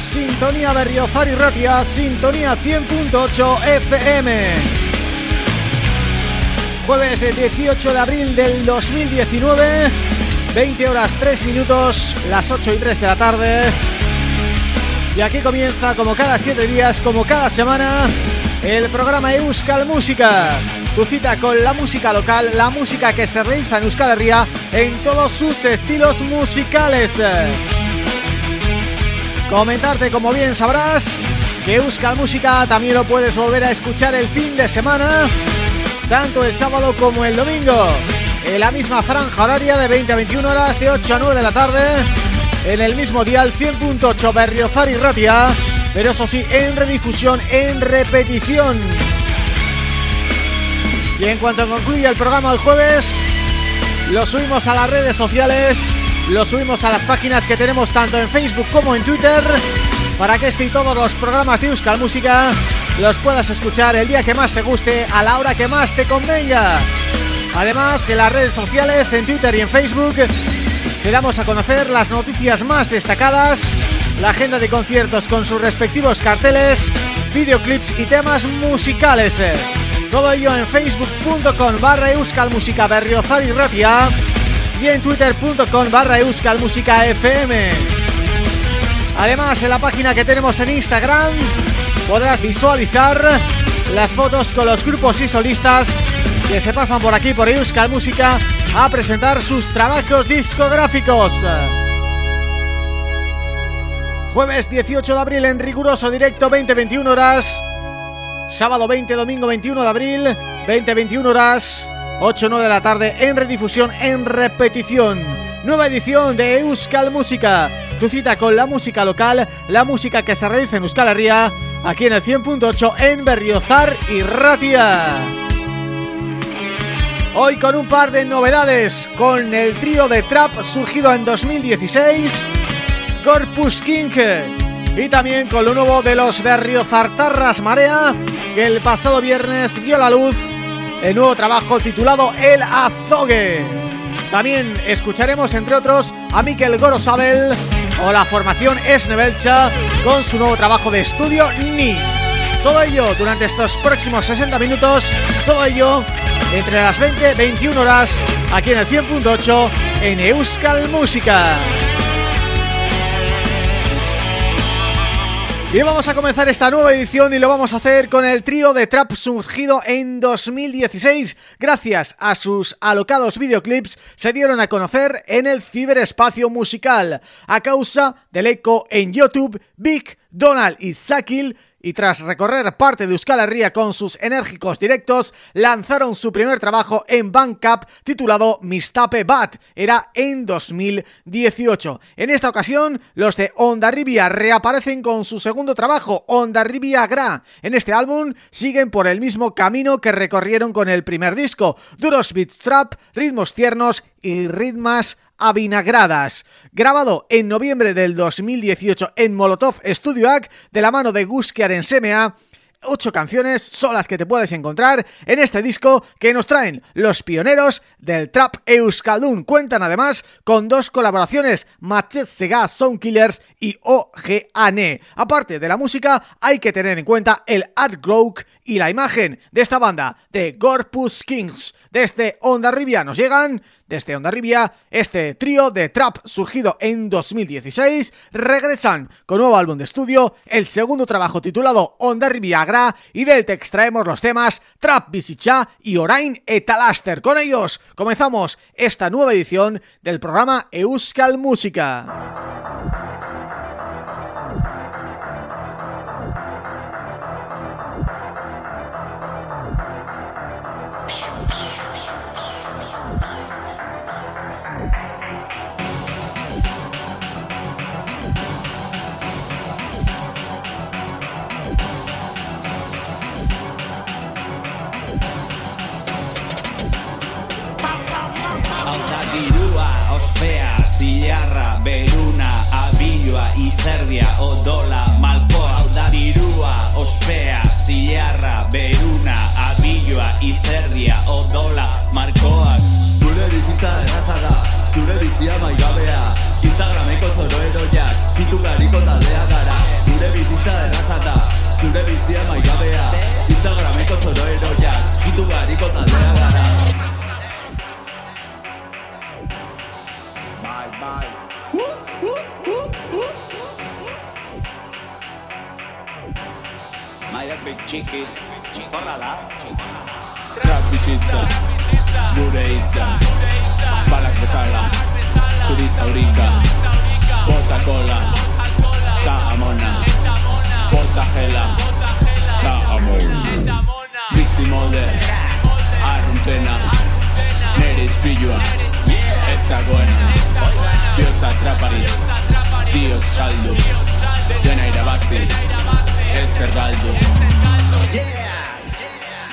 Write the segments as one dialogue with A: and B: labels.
A: Sintonía Berriozar y Ratia, Sintonía 100.8 FM. Jueves 18 de abril del 2019, 20 horas 3 minutos, las 8 y 3 de la tarde. Y aquí comienza, como cada 7 días, como cada semana, el programa Euskal Música. Tu cita con la música local, la música que se realiza en Euskal Herria en todos sus estilos musicales. Comentarte, como bien sabrás, que Euskal Música también lo puedes volver a escuchar el fin de semana, tanto el sábado como el domingo, en la misma franja horaria de 20 a 21 horas, de 8 a 9 de la tarde, en el mismo dial 100.8 Berriozar y Ratia, pero eso sí, en redifusión, en repetición. Y en cuanto concluya el programa el jueves, lo subimos a las redes sociales lo subimos a las páginas que tenemos tanto en Facebook como en Twitter para que este y todos los programas de Euskal Música los puedas escuchar el día que más te guste, a la hora que más te convenga. Además, en las redes sociales, en Twitter y en Facebook, te damos a conocer las noticias más destacadas, la agenda de conciertos con sus respectivos carteles, videoclips y temas musicales. Todo ello en facebook.com barra Euskal Música y en twitter.com barra FM. Además, en la página que tenemos en Instagram podrás visualizar las fotos con los grupos y solistas que se pasan por aquí por Euskal Música a presentar sus trabajos discográficos. Jueves 18 de abril en riguroso directo 20-21 horas Sábado 20, domingo 21 de abril 20-21 horas 8-9 de la tarde en redifusión, en repetición. Nueva edición de Euskal Música. Tu cita con la música local La música que se realiza en Euskal Herria Aquí en el 100.8 en Berriozar y Ratia. Hoy con un par de novedades. Con el trío de trap surgido en 2016 Corpus King y también con lo nuevo de los Berriozartarras Marea que el pasado viernes dio la luz el nuevo trabajo titulado El Azogue. También escucharemos entre otros a Miquel Gorosabel o la formación Esnebelcha con su nuevo trabajo de estudio Ni. Todo ello durante estos próximos 60 minutos, todo ello entre las 20 y 21 horas aquí en el 100.8 en Euskal Música. Y vamos a comenzar esta nueva edición y lo vamos a hacer con el trío de trap surgido en 2016. Gracias a sus alocados videoclips se dieron a conocer en el ciberespacio musical. A causa del eco en YouTube, Big, Donald y Sakil y tras recorrer parte de Euskal Herria con sus enérgicos directos, lanzaron su primer trabajo en Bandcamp titulado Mistape Bat, era en 2018. En esta ocasión, los de Onda Ribia reaparecen con su segundo trabajo, Onda Ribia Gra. En este álbum siguen por el mismo camino que recorrieron con el primer disco, duros beats trap, ritmos tiernos y ritmas avinagradas. Grabado en noviembre del 2018 en Molotov Studio Act de la mano de Guskiar en SMA, ocho canciones son las que te puedes encontrar en este disco que nos traen los pioneros del Trap Euskaldun. Cuentan además con dos colaboraciones, Machet Sega Soundkillers y OGANE. Aparte de la música, hay que tener en cuenta el artwork y la imagen de esta banda, de Gorpus Kings. Desde Onda Ribia nos llegan desde Onda Ribia, este trío de trap surgido en 2016 regresan con nuevo álbum de estudio, el segundo trabajo titulado Onda Gra y del que extraemos los temas Trap Bisicha y Orain Etalaster. Con ellos comenzamos esta nueva edición del programa Euskal Música.
B: Serbia, Odola, Malkoa, Dirua, Ospea, Ziarra, Beruna, Abilloa, Izerdia, Odola, Markoak Gure bizitza erraza da, zure bizia maigabea. Instagrameko zoroeroiak, kitu gariko taldea gara. Gure bizitza erraza da, zure bizia maigabea. Instagrameko zoroeroiak, kitu gariko taldea gara Bye, bye. Woo, woo. Maiak big txiki, txistorra da. Trap bizitza, gure hitza Balak bezala, zuri zaurika Bota kola, ta amona. Bota gela, ta amona. Bizi molde, arruntena. Nere izpilua, ez dagoena Biotza trapari, diot saldu Dena irabazi, ez zergaldu Yeah!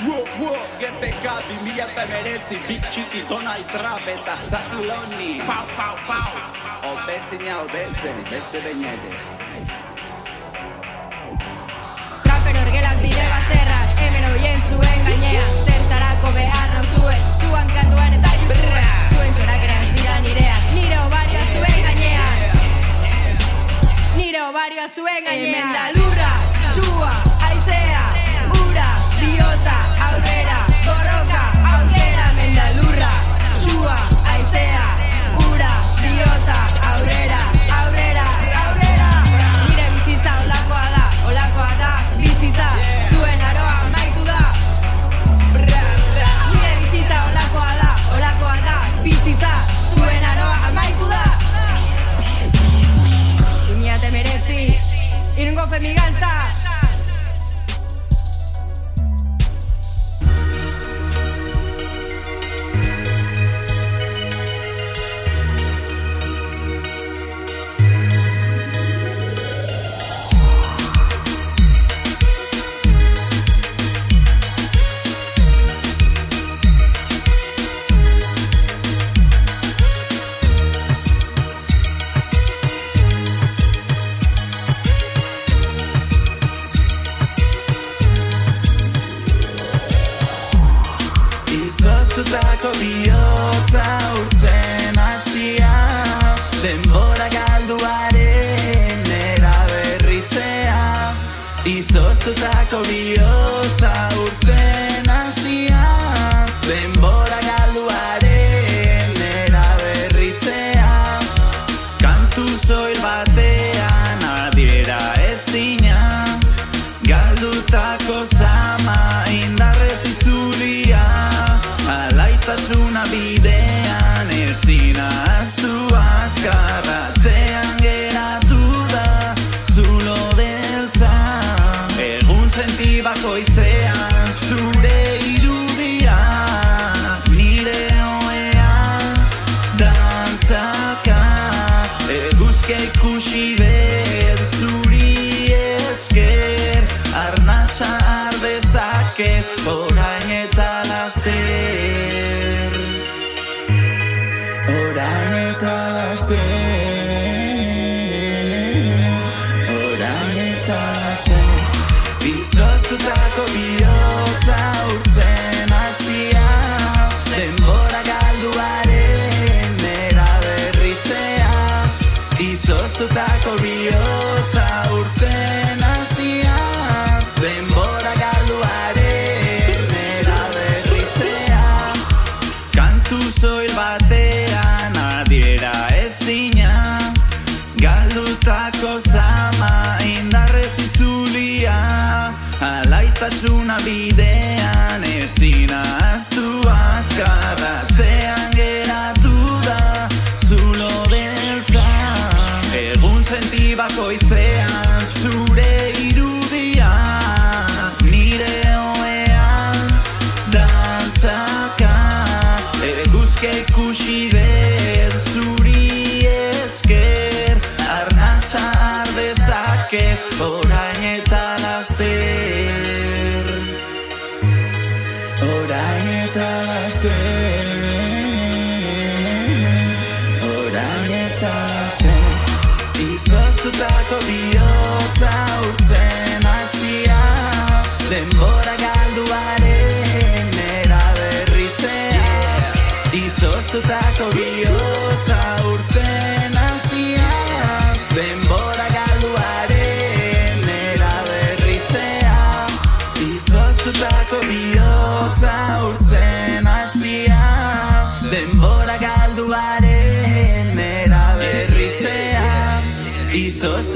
B: Wup, wup, GPK, bimila eta meretzi Big txiki, donai trap eta zakuloni Pau, pau, pau. Obezina obetzen, beste bainete
C: Traper orgelak bide bazterrak Hemen horien zuen gainean Zertarako behar zuen Zuan kantuan eta youtubean Zuen txorakeran dira nireak Nire obarioa Nire obarioa zuen gainean Hemen da lurra Sua, aizea, ura, biota,
D: Izoztutako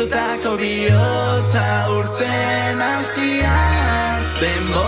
D: Izoztutako bihotza urtzen hasia Denbora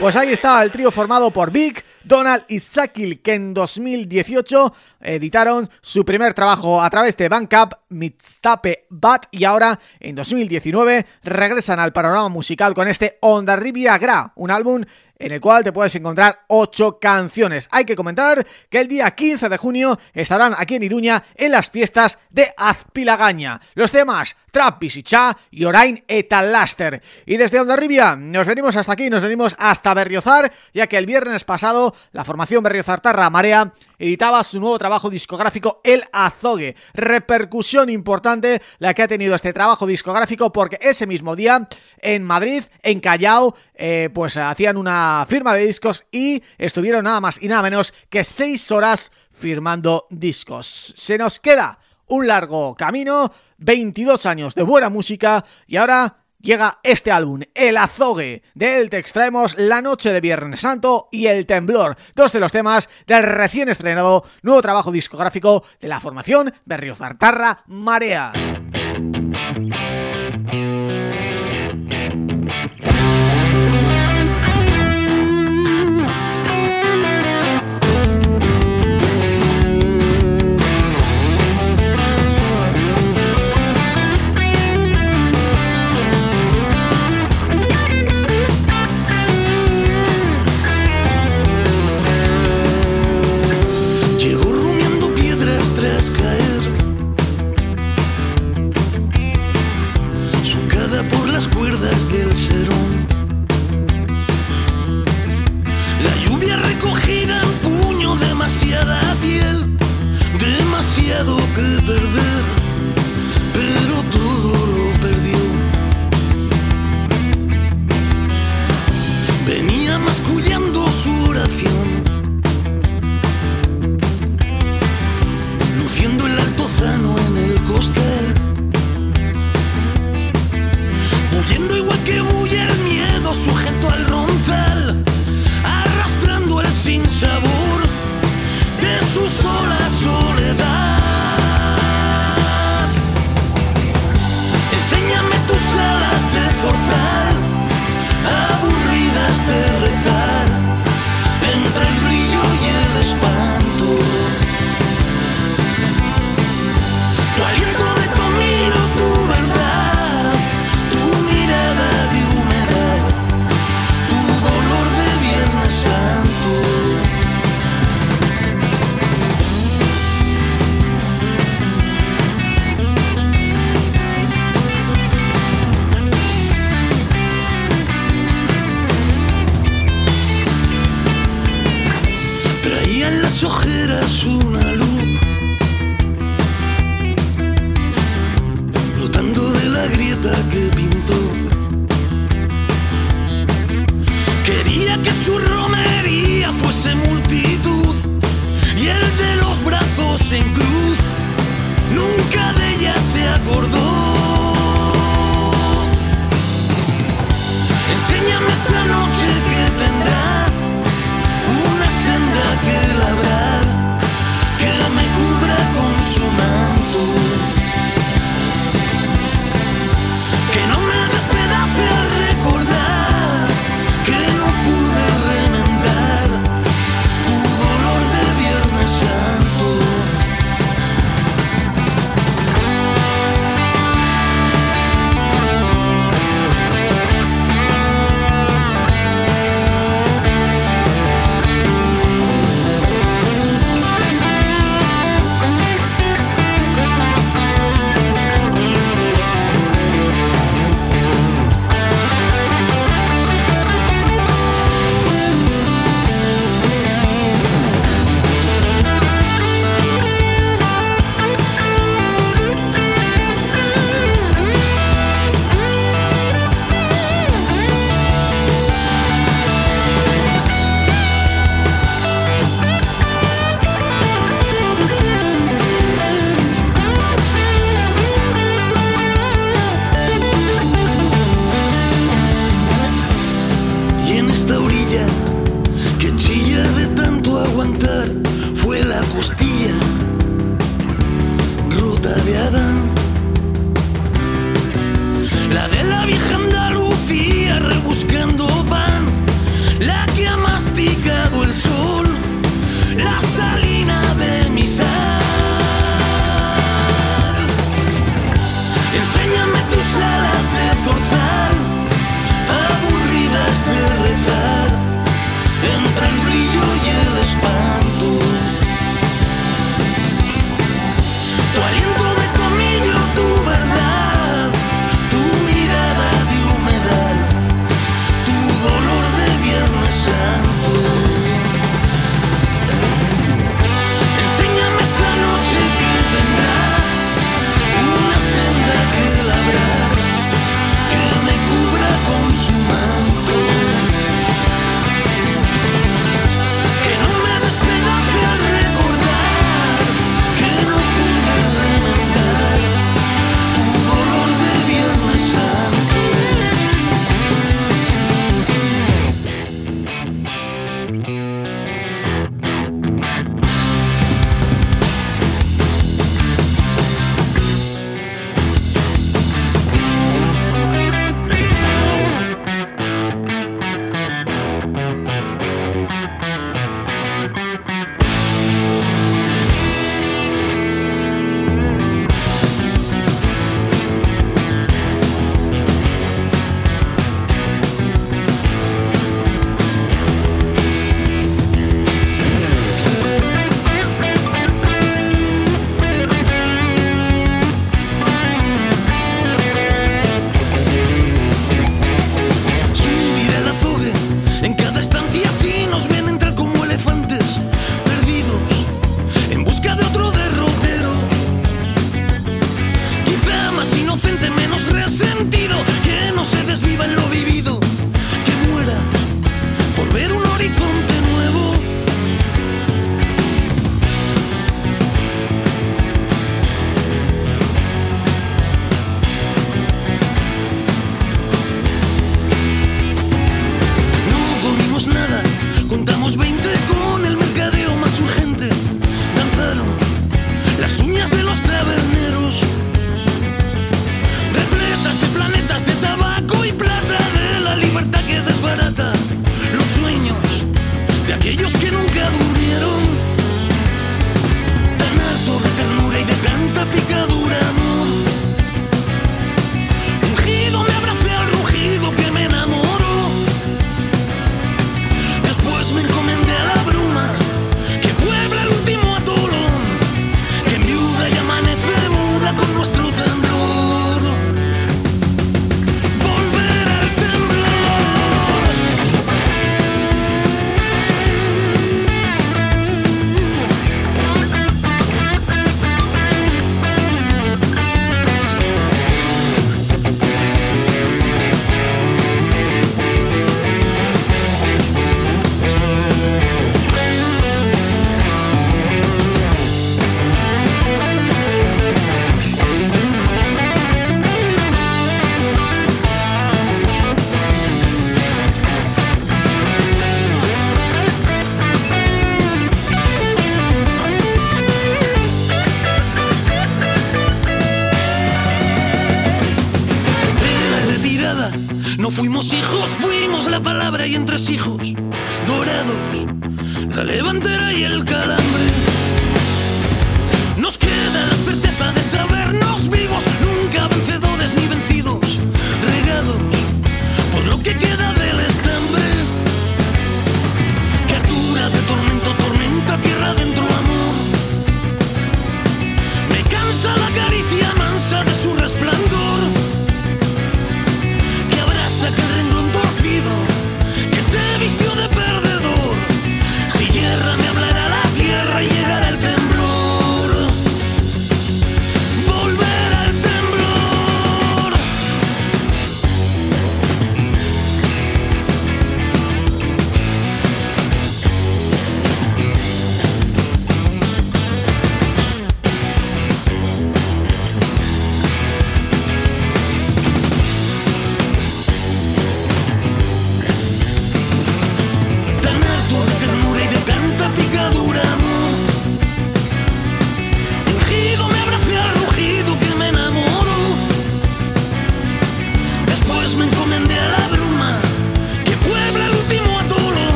A: Pues ahí está el trío formado por Vic, Donald y Sakil que en 2018 editaron su primer trabajo a través de Bandcamp, Mixtape Bat y ahora en 2019 regresan al panorama musical con este Onda Ribia Gra, un álbum en el cual te puedes encontrar ocho canciones. Hay que comentar que el día 15 de junio estarán aquí en Iruña en las fiestas de Azpilagaña. Los temas Trap Cha y Orain eta Laster. Y desde Ondarribia nos venimos hasta aquí, nos venimos hasta Berriozar, ya que el viernes pasado la formación Berriozartarra Marea editaba su nuevo trabajo discográfico El Azogue. Repercusión importante la que ha tenido este trabajo discográfico porque ese mismo día en Madrid, en Callao, eh, pues hacían una firma de discos y estuvieron nada más y nada menos que seis horas firmando discos. Se nos queda un largo camino, 22 años de buena música y ahora llega este álbum, El Azogue. De él te extraemos La Noche de Viernes Santo y El Temblor, dos de los temas del recién estrenado nuevo trabajo discográfico de la formación Berriozartarra Marea.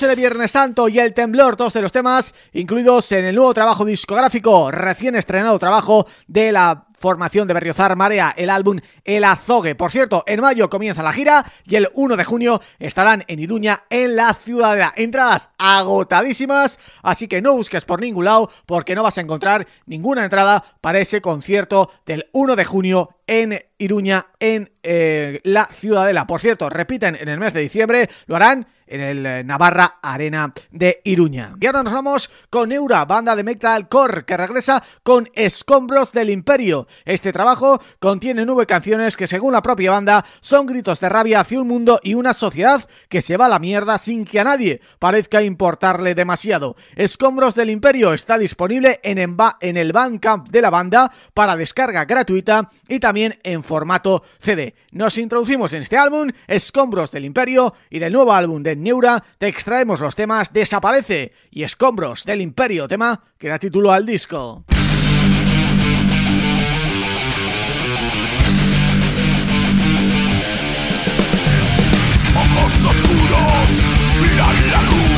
E: Noche de
A: Viernes Santo y el temblor, todos de los temas incluidos en el nuevo trabajo discográfico, recién estrenado trabajo de la formación de Berriozar Marea, el álbum El Azogue. Por cierto, en mayo comienza la gira y el 1 de junio estarán en Iruña, en la Ciudadela. Entradas agotadísimas, así que no busques por ningún lado porque no vas a encontrar ninguna entrada para ese concierto del 1 de junio en Iruña, en eh, la Ciudadela. Por cierto, repiten en el mes de diciembre, lo harán en el eh, Navarra Arena de Iruña. Y ahora nos vamos con Neura, banda de metalcore que regresa con Escombros del Imperio. Este trabajo contiene nueve canciones que según la propia banda son gritos de rabia hacia un mundo y una sociedad que se va a la mierda sin que a nadie parezca importarle demasiado. Escombros del Imperio está disponible en, en el Bandcamp de la banda para descarga gratuita y también en formato CD. Nos introducimos en este álbum, Escombros del Imperio, y del nuevo álbum de Neura te extraemos los temas Desaparece y Escombros del Imperio, tema que da título al disco.
F: Ojos oscuros miran la luz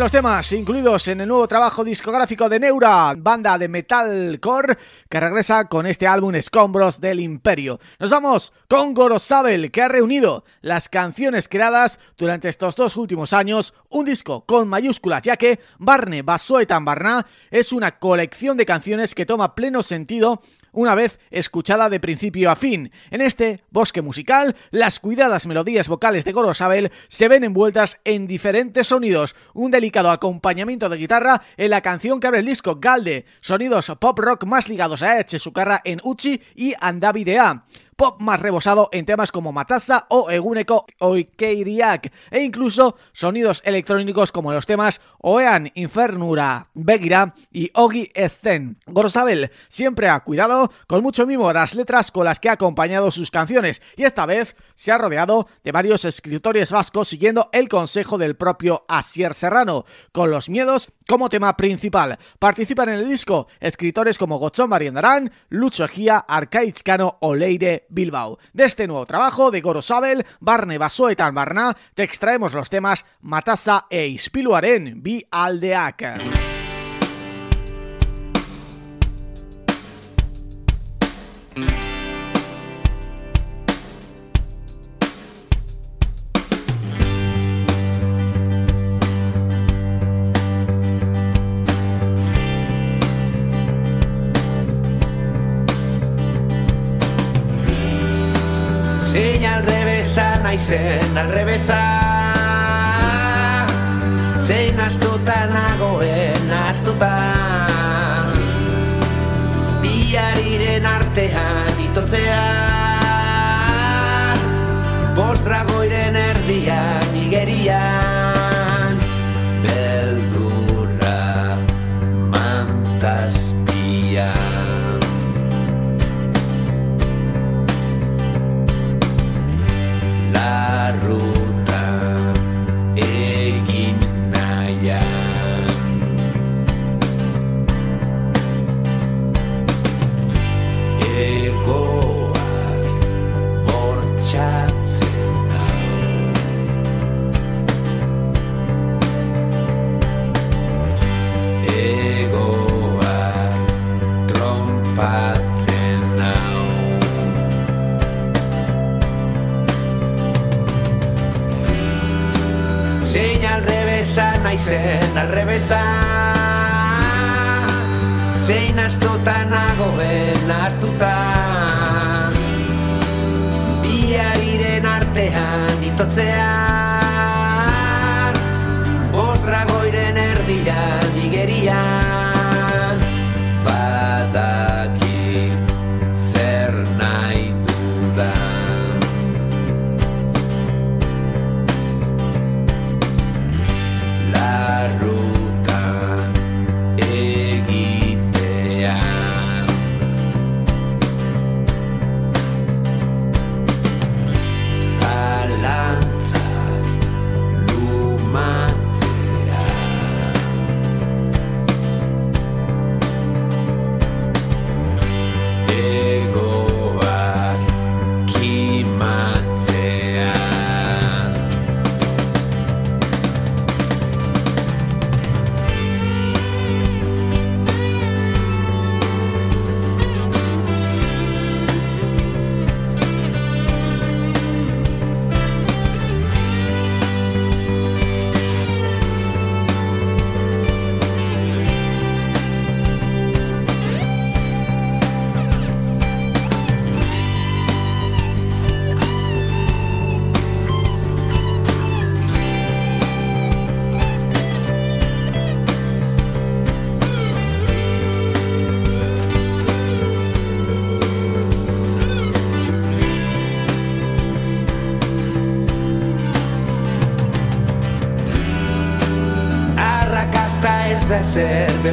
A: los temas incluidos en el nuevo trabajo discográfico de Neura, banda de metalcore que regresa con este álbum Escombros del Imperio. Nos vamos con Gorosabel, que ha reunido las canciones creadas durante estos dos últimos años, un disco con mayúsculas, ya que Barne Basoetan Barna es una colección de canciones que toma pleno sentido una vez escuchada de principio a fin. En este bosque musical, las cuidadas melodías vocales de Gorosabel se ven envueltas en diferentes sonidos, un delicado acompañamiento de guitarra en la canción que abre el disco Galde, sonidos pop rock más ligados a Eche Sukarra en Uchi y Andavidea pop más rebosado en temas como Matassa o Eguneko Oikeiriak e incluso sonidos electrónicos como los temas Oean Infernura, Begira y Ogi Esten. Gorosabel siempre ha cuidado con mucho mimo las letras con las que ha acompañado sus canciones y esta vez se ha rodeado de varios escritores vascos siguiendo el consejo del propio Asier Serrano, con los miedos como tema principal. Participan en el disco escritores como Gochón Mariendarán, Lucho Ejía, Arcaichcano o Leire Bilbao. De este nuevo trabajo de Gorosabel, Barne Basoetan Barna, te extraemos los temas Matasa e Ispiluaren Bi Aldeak.
D: Zein astuta nagoen astuta erreza Zein astuta nago ben astuta Biariren artean ditotzea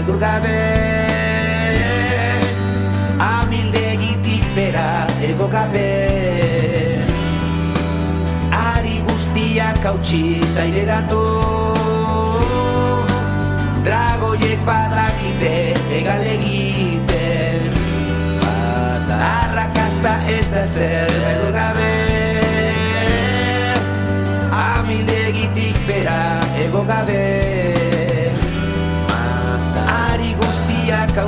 D: beldur gabe. Amildegitik bera ego gabe. Ari guztiak hautsi zaireratu Dragoiek badakite egal egiten. Arrakasta ez da zer beldur gabe. Amildegitik bera ego gabe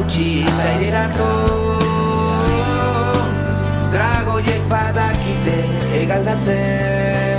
D: utzi zaierako Dragoiek badakite egaldatzen.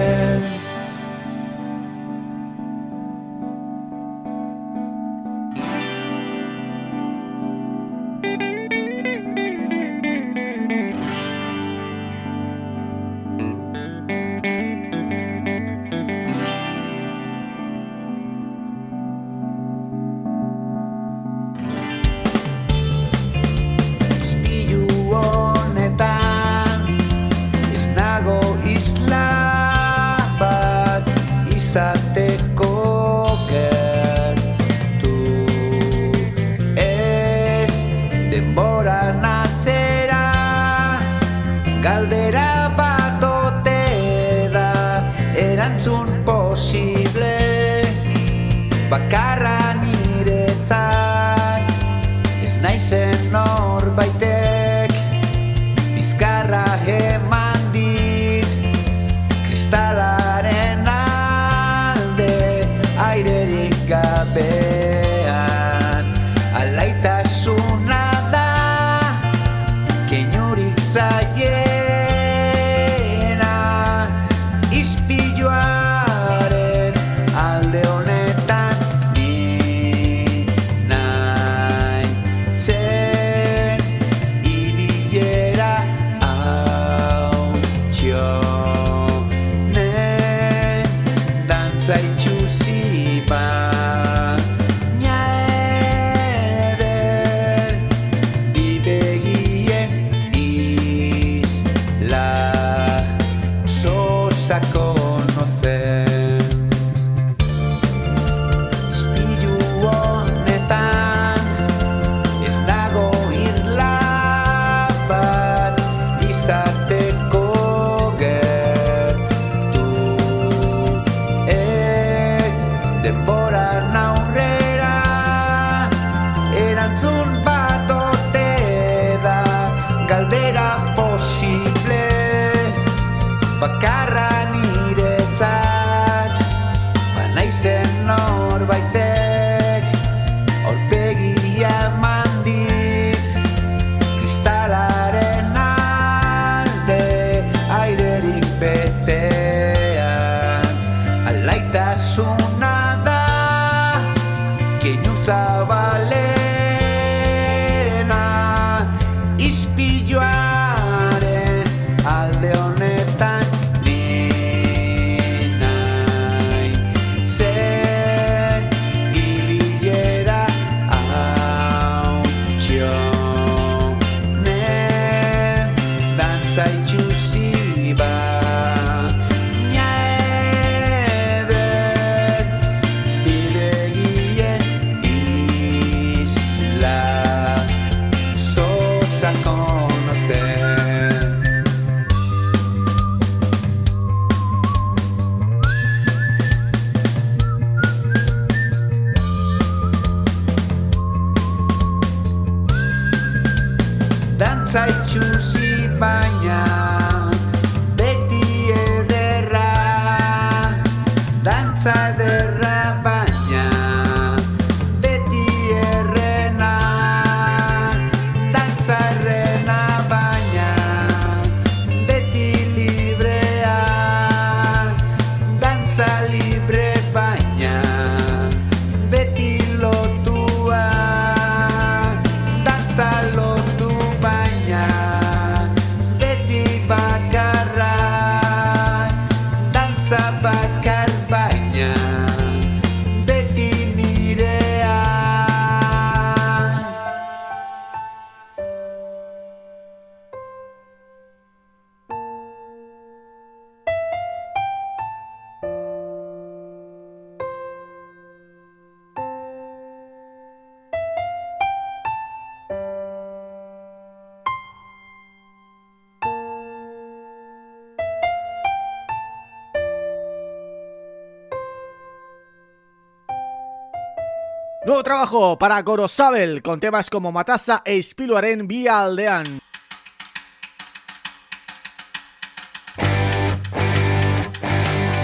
A: trabajo para Gorosabel con temas como Matassa e Ispiluaren vía Aldean.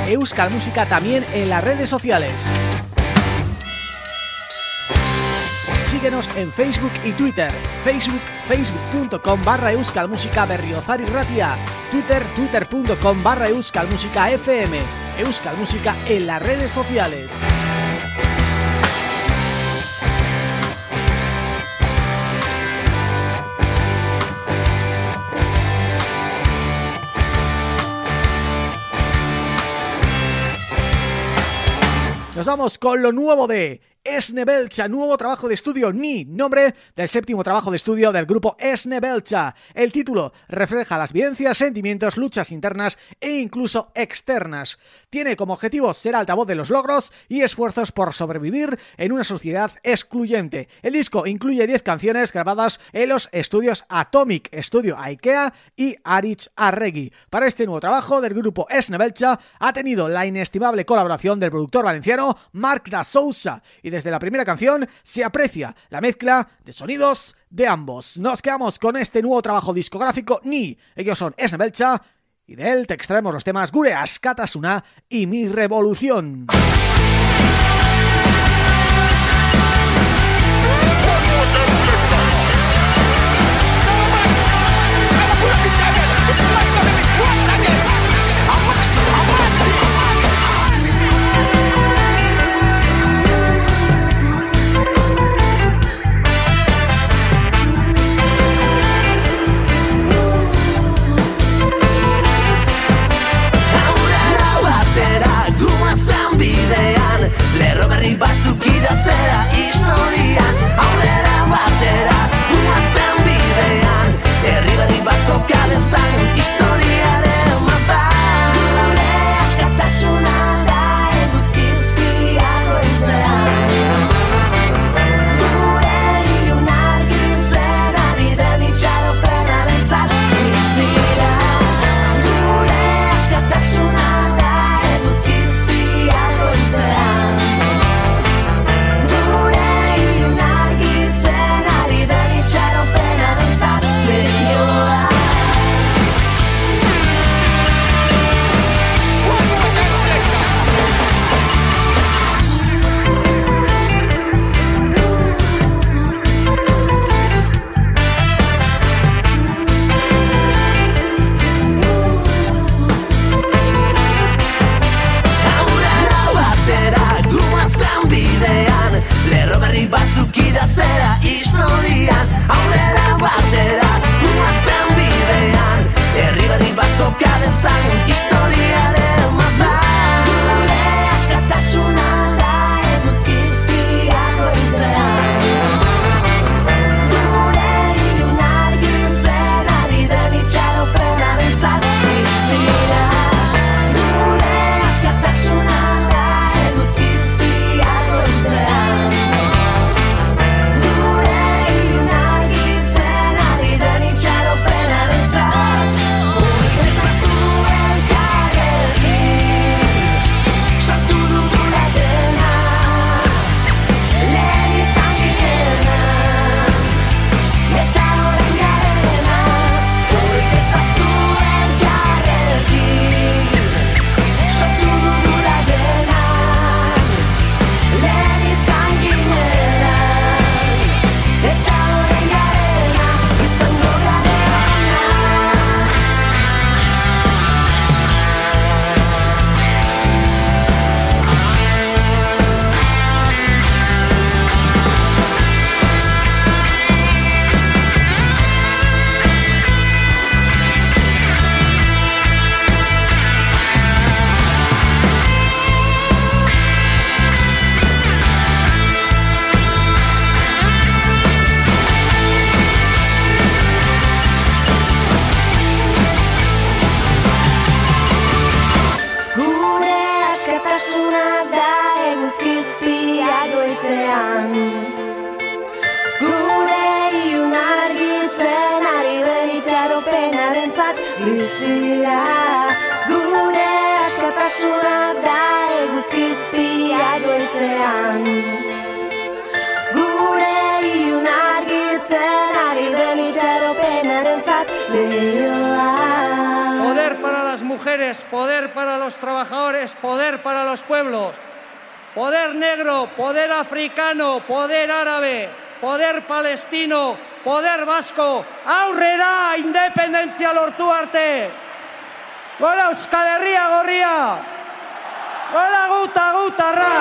A: Euskal Música también en las redes sociales. Síguenos en Facebook y Twitter. Facebook, facebook.com barra euskalmusica berriozar Ratia. Twitter, twitter.com barra euskalmusica fm. Euskal Música en las redes sociales. Nos vamos con lo nuevo de Esnebelcha, nuevo trabajo de estudio Ni, nombre del séptimo trabajo de estudio del grupo Esnebelcha. El título refleja las vivencias, sentimientos, luchas internas e incluso externas. Tiene como objetivo ser altavoz de los logros y esfuerzos por sobrevivir en una sociedad excluyente. El disco incluye 10 canciones grabadas en los estudios Atomic, Estudio Ikea y Arich Arregui. Para este nuevo trabajo del grupo Esnebelcha ha tenido la inestimable colaboración del productor valenciano Marc da Sousa desde la primera canción se aprecia la mezcla de sonidos de ambos. Nos quedamos con este nuevo trabajo discográfico Ni. Ellos son Esnebelcha y de él te extraemos los temas Gureas, Katasuna y Mi Revolución.
G: Gari batzuk idaztea historia Aurrera batera, guazen bidean. Herri berri bat kokalezan historia iba los pueblos, poder negro, poder africano, poder árabe, poder palestino, poder vasco, aurrera independentzia lortu arte. Gora Euskal Herria gorria! Gora guta gutarra!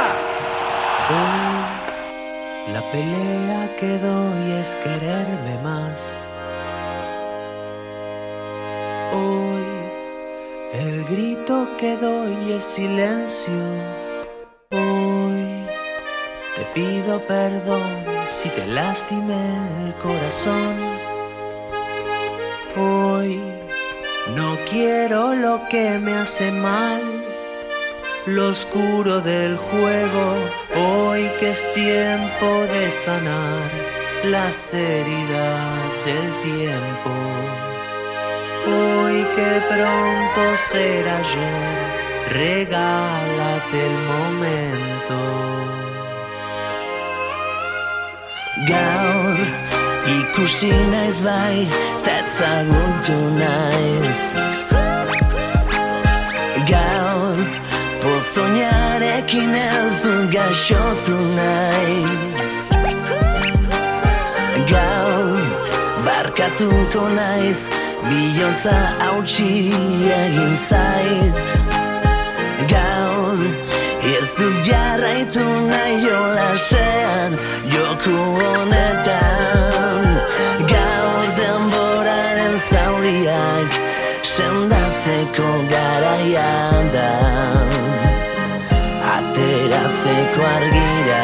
H: La pelea que doy es quererme más. Grito que doy es silencio. Hoy te pido perdón si te lastimé el corazón. Hoy no quiero lo que me hace mal. Lo oscuro del juego, hoy que es tiempo de sanar las heridas del tiempo. Hoy que pronto será ayer, regálate el momento. Gaur ikusi naiz bai, ta ezagutu naiz. Gaur pozoñarekin ez du gaixotu nahi. Gaur barkatuko naiz, Bilontza hautsi egin zait Gaur ez du jarraitu nahi jolasean Joku honetan Gaur denboraren zauriak Sendatzeko garaian da Ateratzeko argira.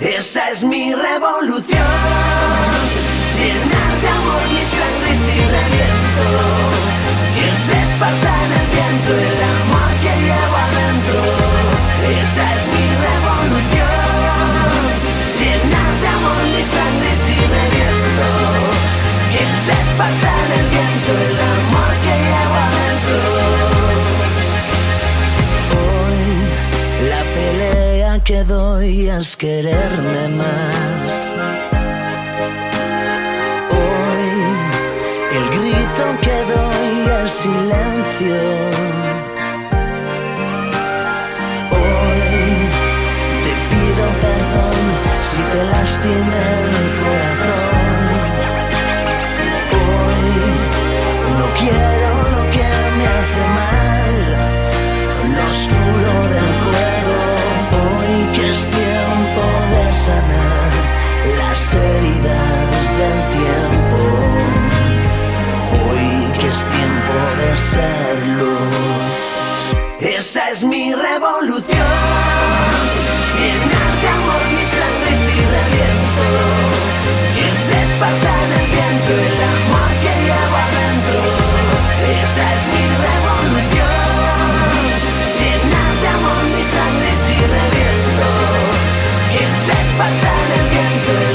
H: Esa es mi revolución que doy es quererme más Hoy te pido perdón si te lastimé Esa es mi revolución. Llenar de amor mi sangre sin aliento. Que se esparta en el viento el amor que llevo adentro. Esa es mi revolución. Llenar de amor mi sangre sin aliento. Que se esparta en el viento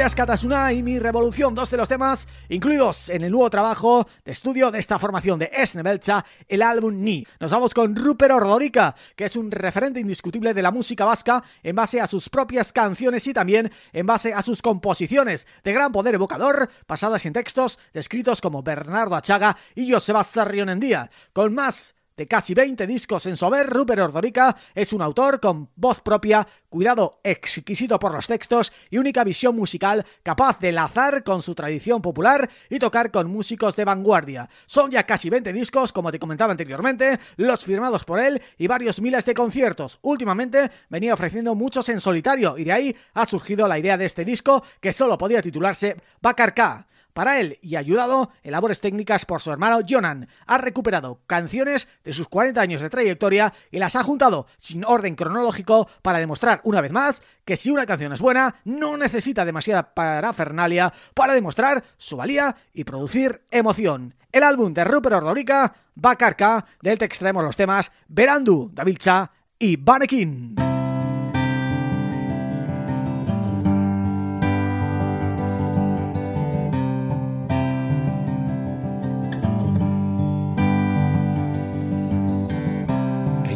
A: Gurias Katasuna y Mi Revolución, dos de los temas incluidos en el nuevo trabajo de estudio de esta formación de Esnebelcha, el álbum Ni. Nos vamos con Rupert Ordorica, que es un referente indiscutible de la música vasca en base a sus propias canciones y también en base a sus composiciones de gran poder evocador, basadas en textos descritos como Bernardo Achaga y Joseba Sarrionendía, con más de casi 20 discos en su Rupert Ordorica es un autor con voz propia, cuidado exquisito por los textos y única visión musical capaz de lazar con su tradición popular y tocar con músicos de vanguardia. Son ya casi 20 discos, como te comentaba anteriormente, los firmados por él y varios miles de conciertos. Últimamente venía ofreciendo muchos en solitario y de ahí ha surgido la idea de este disco que solo podía titularse Bacarca. Para él y ayudado en labores técnicas por su hermano Jonan, ha recuperado canciones de sus 40 años de trayectoria y las ha juntado sin orden cronológico para demostrar una vez más que si una canción es buena, no necesita demasiada parafernalia para demostrar su valía y producir emoción. El álbum de Rupert Ordorica, Bacarca, del te extraemos los temas Verandu, Davilcha y Banekin.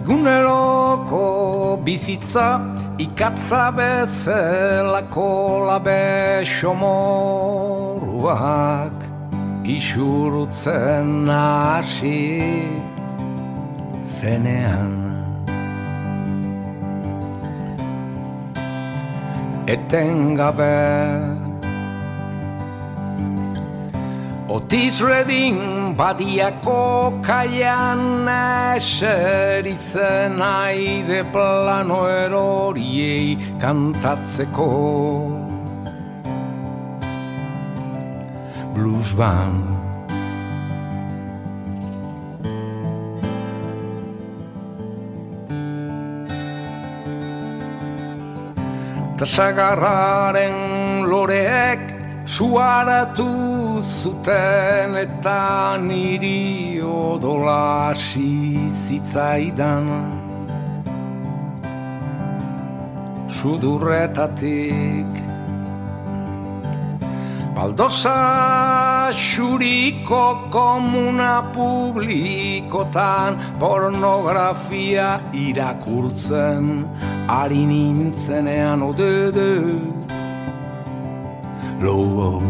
I: Eguneroko bizitza ikatza bezalako labe xomoruak isurtzen hasi zenean. Etengabe Otis Redding badiako kaian eseritzen aide plano eroriei kantatzeko. Blues band. Tasagarraren loreek suaratu zuten eta niri odola hasi zitzaidan. Sudurretatik Baldosa xuriko komuna publikotan pornografia irakurtzen ari nintzenean odede lobo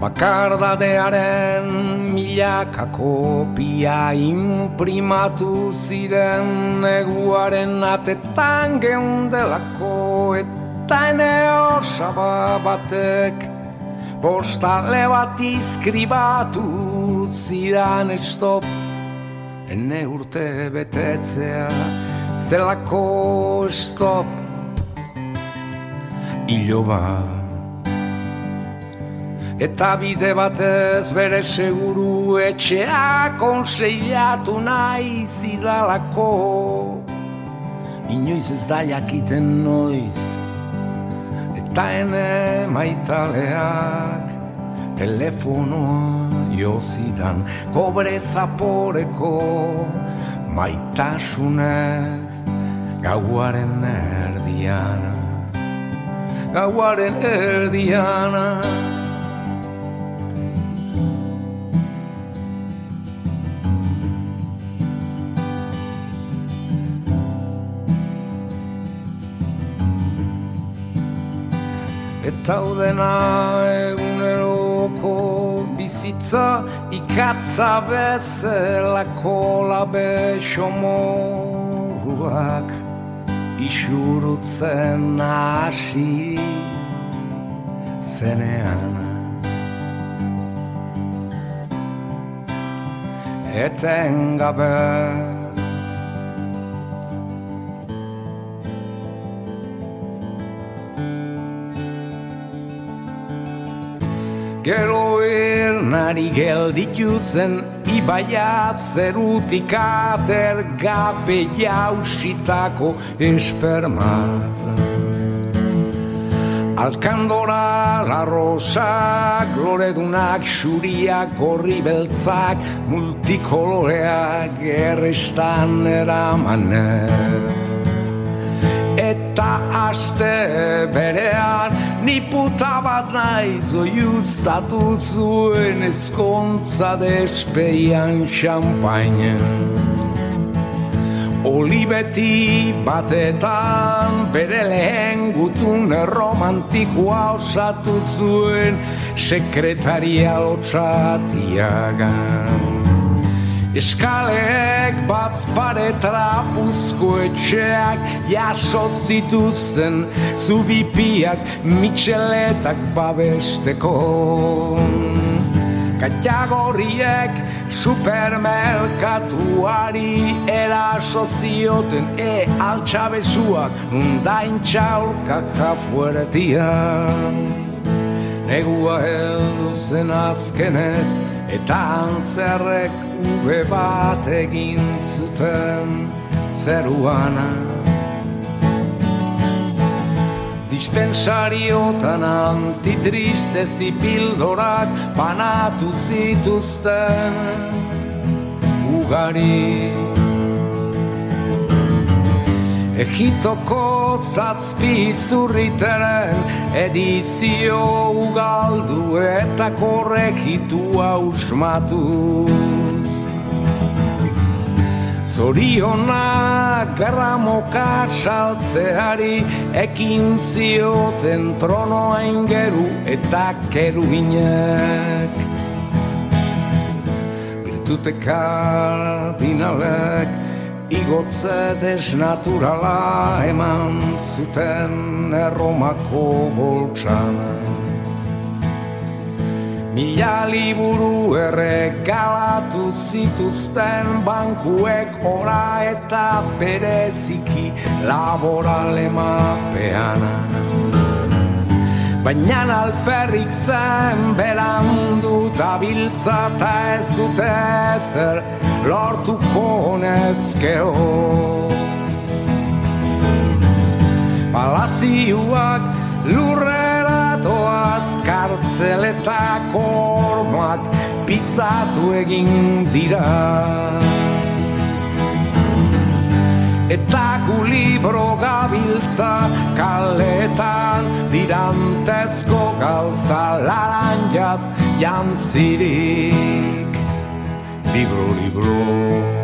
I: Bakardadearen milaka kopia imprimatu ziren neguaren atetan geundelako eta ene osaba batek postale bat izkribatu zidan estop ene urte betetzea zelako stop. Iloba eta bide batez bere seguru etxea konseilatu nahi zidalako inoiz ez da jakiten noiz. Eta ene maitaleak telefonoa jo zidan kobre zaporeko maitasunez gauaren erdiana gauaren erdiana Eta udena eguneroko bizitza ikatza bezalako labe xomoruak isurutzen hasi zenean Etengabe Gero ernari gelditu zen Ibaiat zerutik ater gabe jausitako espermaz Alkandora, la rosak, loredunak, xuriak, gorri beltzak, multikoloreak errestan eramanez. Eta aste berean, ni puta bat naiz oiuztatu zuen ezkontza despeian xampainen. Olibeti batetan bere lehen gutun romantikoa osatu zuen sekretaria lotzatiagan. Eskaleek batz pare trapuzko etxeak jaso zituzten zubipiak mitxeletak babesteko. Katiagorriek supermerkatuari eraso zioten e altxabezuak nundain txaurka jafueretian. Negua heldu zen azkenez eta antzerrek ube bat egin zuten zeruana. Dispensariotan antitristezi pildorak banatu zituzten ugari. Egitoko zazpi zurriteren edizio ugaldu eta korregitua usmatuz. Zorionak garramoka saltzeari ekin zioten tronoa ingeru eta keruinek. Virtute kardinalek igotze desnaturala eman zuten erromako boltsanak. Mila liburu erregalatu zituzten bankuek ora eta bereziki laborale mapean. Baina alperrik zen berandu da biltza eta ez dute ezer lortuko nezkeo. Palazioak lurrera doaz kartzeletako ormoak pizzatu egin dira. Eta gu libro gabiltza kaletan dirantezko galtza laranjaz jantzirik. Libro, libro.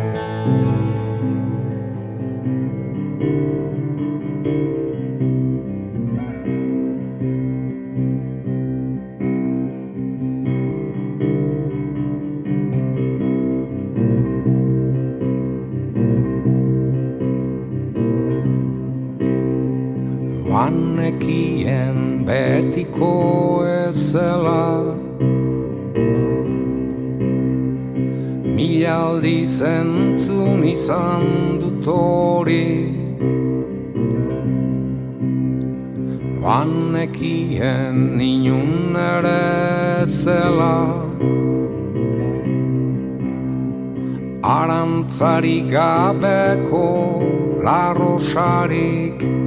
I: Betiko ezela Mila aldi zentzun izan dut hori Banekien inun ere zela Arantzari gabeko larrosarik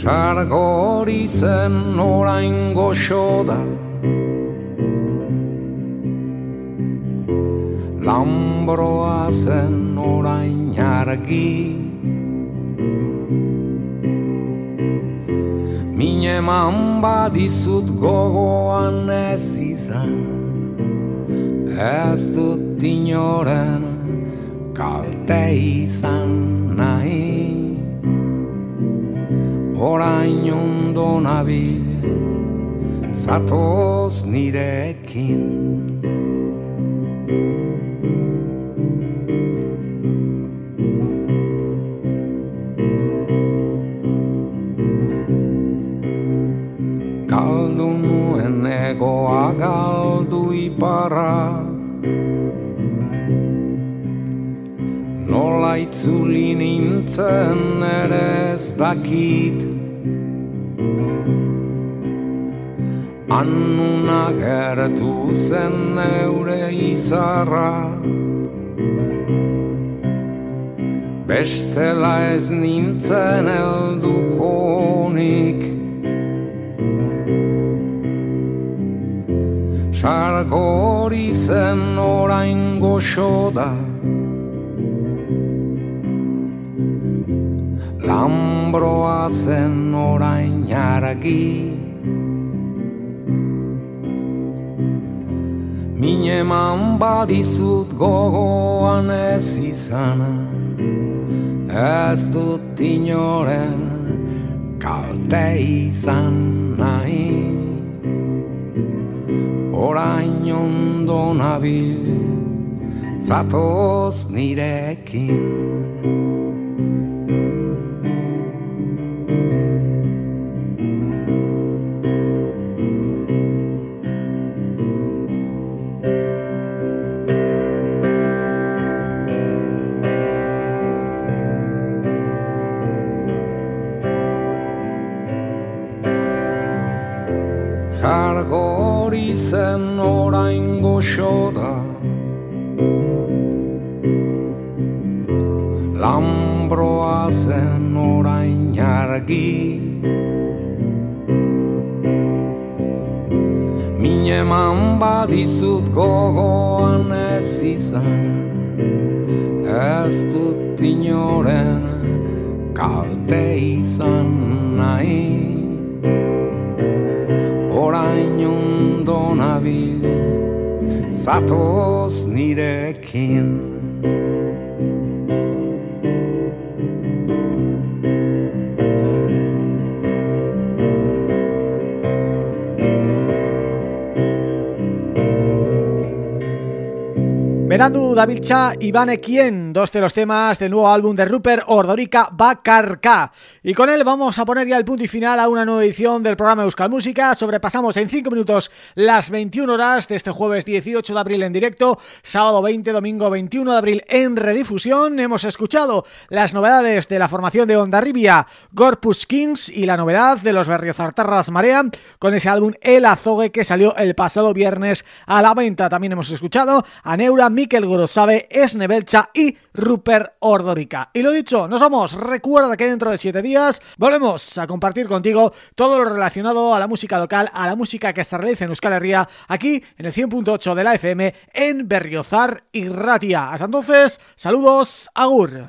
I: Sargori zen orain goxo da. Lambroa zen orain argi. Mine man badizut gogoan ez izan. Ez dut inoren kalte izan nahi orain ondo nabil zatoz nirekin. Galdu nuen egoa galdu iparra nintzen ere ez dakit. Annuna gertu zen eure izarra. Bestela ez nintzen eldukonik Sargori zen orain goxo da Lambroa zen orain Mine Mineman badizut gogoan ez izana Ez dut inoren kalte izan nahi. Orain ondo nabil zatoz nirekin Jargori zen orain goxo da Lambroa zen orain argi. Mineman badizut gogoan ez izan. Ez dut inoren kalte izan nahi ondo nabil Zatoz nirekin
A: Berandu Davilcha y Quién, dos de los temas del nuevo álbum de Rupert Ordorica Bacarca. Y con él vamos a poner ya el punto y final a una nueva edición del programa Euskal Música. Sobrepasamos en 5 minutos las 21 horas de este jueves 18 de abril en directo, sábado 20, domingo 21 de abril en redifusión. Hemos escuchado las novedades de la formación de Onda Ribia, Gorpus Kings y la novedad de los Berriozartarras Marea con ese álbum El Azogue que salió el pasado viernes a la venta. También hemos escuchado a Neura Mikel Gorosabe, Esnebelcha y Rupert Ordorica. Y lo dicho, nos vamos. Recuerda que dentro de 7 días volvemos a compartir contigo todo lo relacionado a la música local, a la música que se realiza en Euskal Herria, aquí en el 100.8 de la FM en Berriozar y Ratia. Hasta entonces, saludos, agur.